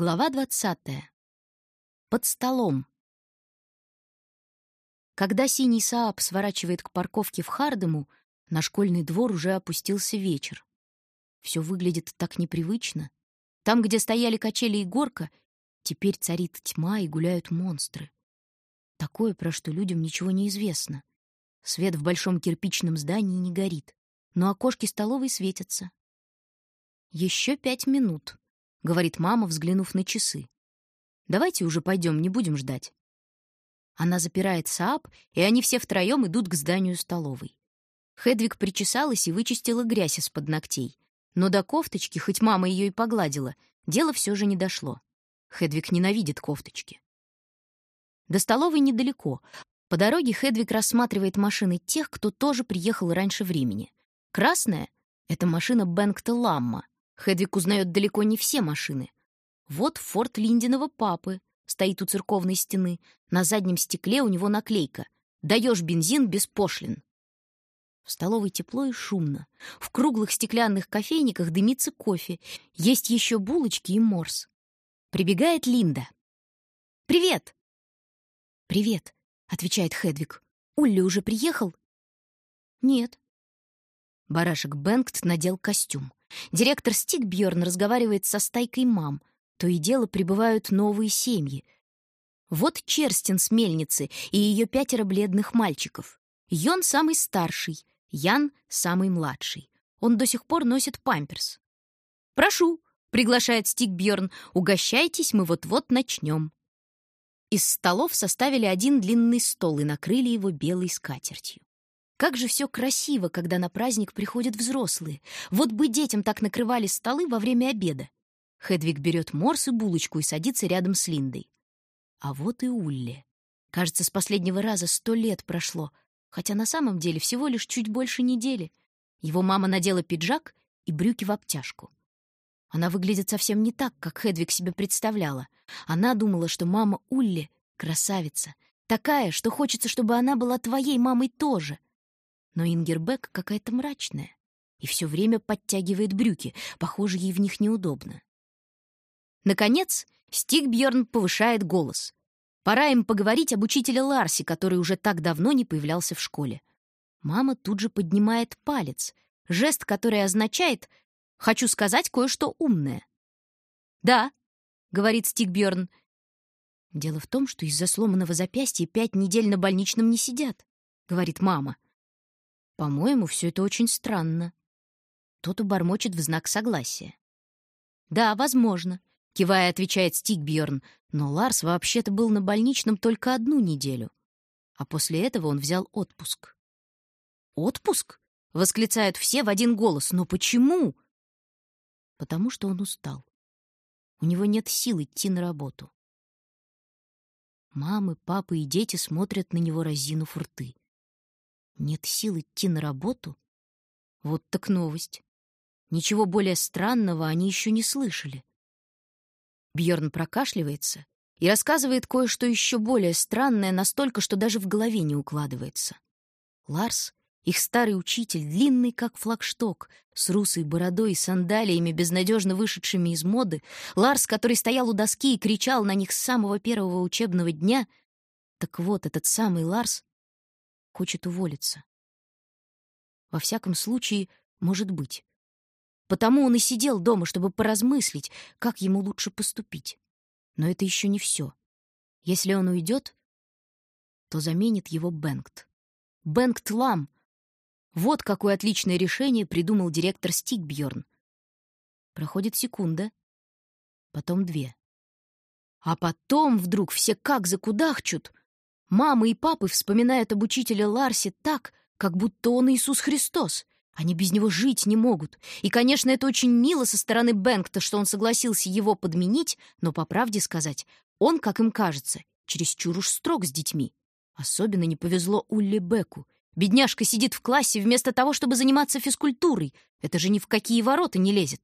Глава двадцатая. Под столом. Когда синий Сааб сворачивает к парковке в Хардему, на школьный двор уже опустился вечер. Все выглядит так непривычно. Там, где стояли качели и горка, теперь царит тьма и гуляют монстры. Такое, про что людям ничего не известно. Свет в большом кирпичном здании не горит, но окошки столовой светятся. Еще пять минут. — говорит мама, взглянув на часы. «Давайте уже пойдем, не будем ждать». Она запирает Сааб, и они все втроем идут к зданию столовой. Хедвиг причесалась и вычистила грязь из-под ногтей. Но до кофточки, хоть мама ее и погладила, дело все же не дошло. Хедвиг ненавидит кофточки. До столовой недалеко. По дороге Хедвиг рассматривает машины тех, кто тоже приехал раньше времени. Красная — это машина Бэнкта Ламма, Хедвиг узнает далеко не все машины. Вот форт Линдиного папы стоит у церковной стены. На заднем стекле у него наклейка «Даешь бензин без пошлин». В столовой тепло и шумно. В круглых стеклянных кофейниках дымится кофе. Есть еще булочки и морс. Прибегает Линда. «Привет!» «Привет», — отвечает Хедвиг. «Улли уже приехал?» «Нет». Барашек Бэнкт надел костюм. Директор Стикбьерн разговаривает со стайкой мам. То и дело прибывают новые семьи. Вот Черстин с мельницы и ее пятеро бледных мальчиков. Йон самый старший, Ян самый младший. Он до сих пор носит памперс. «Прошу», — приглашает Стикбьерн, — «угощайтесь, мы вот-вот начнем». Из столов составили один длинный стол и накрыли его белой скатертью. Как же все красиво, когда на праздник приходят взрослые. Вот бы детям так накрывали столы во время обеда. Хедвиг берет морс и булочку и садится рядом с Линдой. А вот и Улли. Кажется, с последнего раза сто лет прошло, хотя на самом деле всего лишь чуть больше недели. Его мама надела пиджак и брюки в обтяжку. Она выглядит совсем не так, как Хедвиг себе представляла. Она думала, что мама Улли — красавица, такая, что хочется, чтобы она была твоей мамой тоже — но Ингербек какая-то мрачная и все время подтягивает брюки, похоже, ей в них неудобно. Наконец, Стигбьерн повышает голос. Пора им поговорить об учителе Ларсе, который уже так давно не появлялся в школе. Мама тут же поднимает палец, жест, который означает «хочу сказать кое-что умное». «Да», — говорит Стигбьерн. «Дело в том, что из-за сломанного запястья пять недель на больничном не сидят», — говорит мама. По-моему, все это очень странно. Тот убормочет в знак согласия. Да, возможно, кивая, отвечает Стигбьерн, но Ларс вообще-то был на больничном только одну неделю. А после этого он взял отпуск. Отпуск? восклицают все в один голос. Но почему? Потому что он устал. У него нет сил идти на работу. Мамы, папы и дети смотрят на него, разинув рты. Нет сил идти на работу? Вот так новость. Ничего более странного они еще не слышали. Бьорн прокашливается и рассказывает кое-что еще более странное, настолько, что даже в голове не укладывается. Ларс, их старый учитель, длинный как флагшток, с русой бородой и сандалиями, безнадежно вышедшими из моды, Ларс, который стоял у доски и кричал на них с самого первого учебного дня, так вот, этот самый Ларс хочет уволиться. Во всяком случае, может быть. Потому он и сидел дома, чтобы поразмыслить, как ему лучше поступить. Но это еще не все. Если он уйдет, то заменит его Бенгт. Бенгт Лам. Вот какое отличное решение придумал директор Стикбьорн. Проходит секунда, потом две. А потом вдруг все как закудахчут — Мамы и папы вспоминают об учителе Ларсе так, как будто он Иисус Христос. Они без него жить не могут. И, конечно, это очень мило со стороны Бэнкта, что он согласился его подменить, но, по правде сказать, он, как им кажется, чересчур уж строг с детьми. Особенно не повезло Улли Беку. Бедняжка сидит в классе вместо того, чтобы заниматься физкультурой. Это же ни в какие ворота не лезет.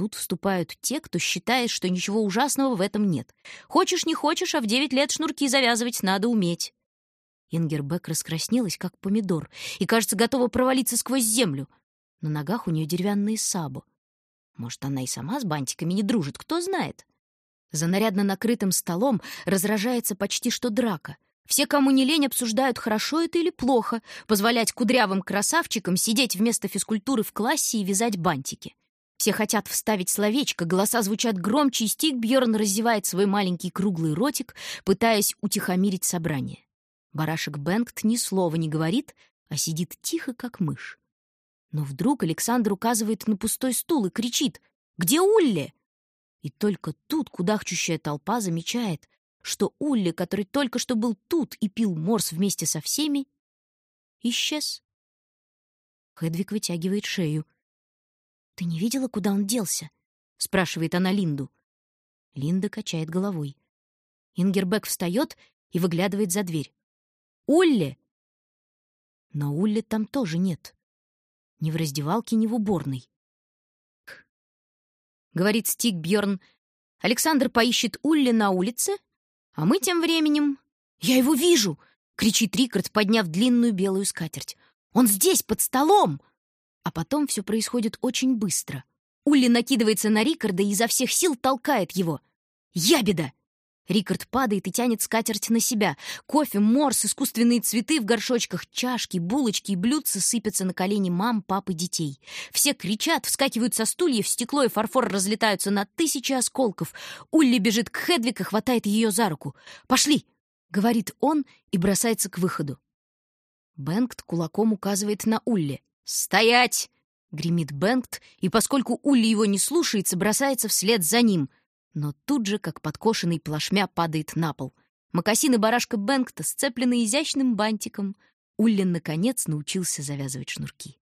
Тут вступают те, кто считает, что ничего ужасного в этом нет. Хочешь, не хочешь, а в девять лет шнурки завязывать надо уметь. Ингербек раскраснелась, как помидор, и, кажется, готова провалиться сквозь землю. На ногах у нее деревянные сабо. Может, она и сама с бантиками не дружит, кто знает. За нарядно накрытым столом разражается почти что драка. Все, кому не лень, обсуждают, хорошо это или плохо, позволять кудрявым красавчикам сидеть вместо физкультуры в классе и вязать бантики. Все хотят вставить словечко, голоса звучат громче, и Стик Бьерн раздевает свой маленький круглый ротик, пытаясь утихомирить собрание. Барашек Бенгт ни слова не говорит, а сидит тихо, как мышь. Но вдруг Александр указывает на пустой стул и кричит «Где Улли?» И только тут кудахчущая толпа замечает, что Улли, который только что был тут и пил морс вместе со всеми, исчез. Хедвиг вытягивает шею — «Ты не видела, куда он делся?» — спрашивает она Линду. Линда качает головой. Ингербек встает и выглядывает за дверь. «Улли!» Но Улли там тоже нет. Ни в раздевалке, ни в уборной. Говорит Стик Бьорн. Александр поищет Улли на улице, а мы тем временем... «Я его вижу!» — кричит Рикард, подняв длинную белую скатерть. «Он здесь, под столом!» А потом все происходит очень быстро. Улли накидывается на Рикарда и изо всех сил толкает его. «Ябеда!» Рикард падает и тянет скатерть на себя. Кофе, морс, искусственные цветы в горшочках, чашки, булочки и блюдца сыпятся на колени мам, пап и детей. Все кричат, вскакивают со стульев, стекло и фарфор разлетаются на тысячи осколков. Улли бежит к Хедвик и хватает ее за руку. «Пошли!» — говорит он и бросается к выходу. Бенгт кулаком указывает на Улли. «Стоять!» — гремит Бенгт, и поскольку Улли его не слушается, бросается вслед за ним, но тут же, как подкошенный плашмя, падает на пол. Макасины барашка Бенгта сцеплены изящным бантиком. Улли, наконец, научился завязывать шнурки.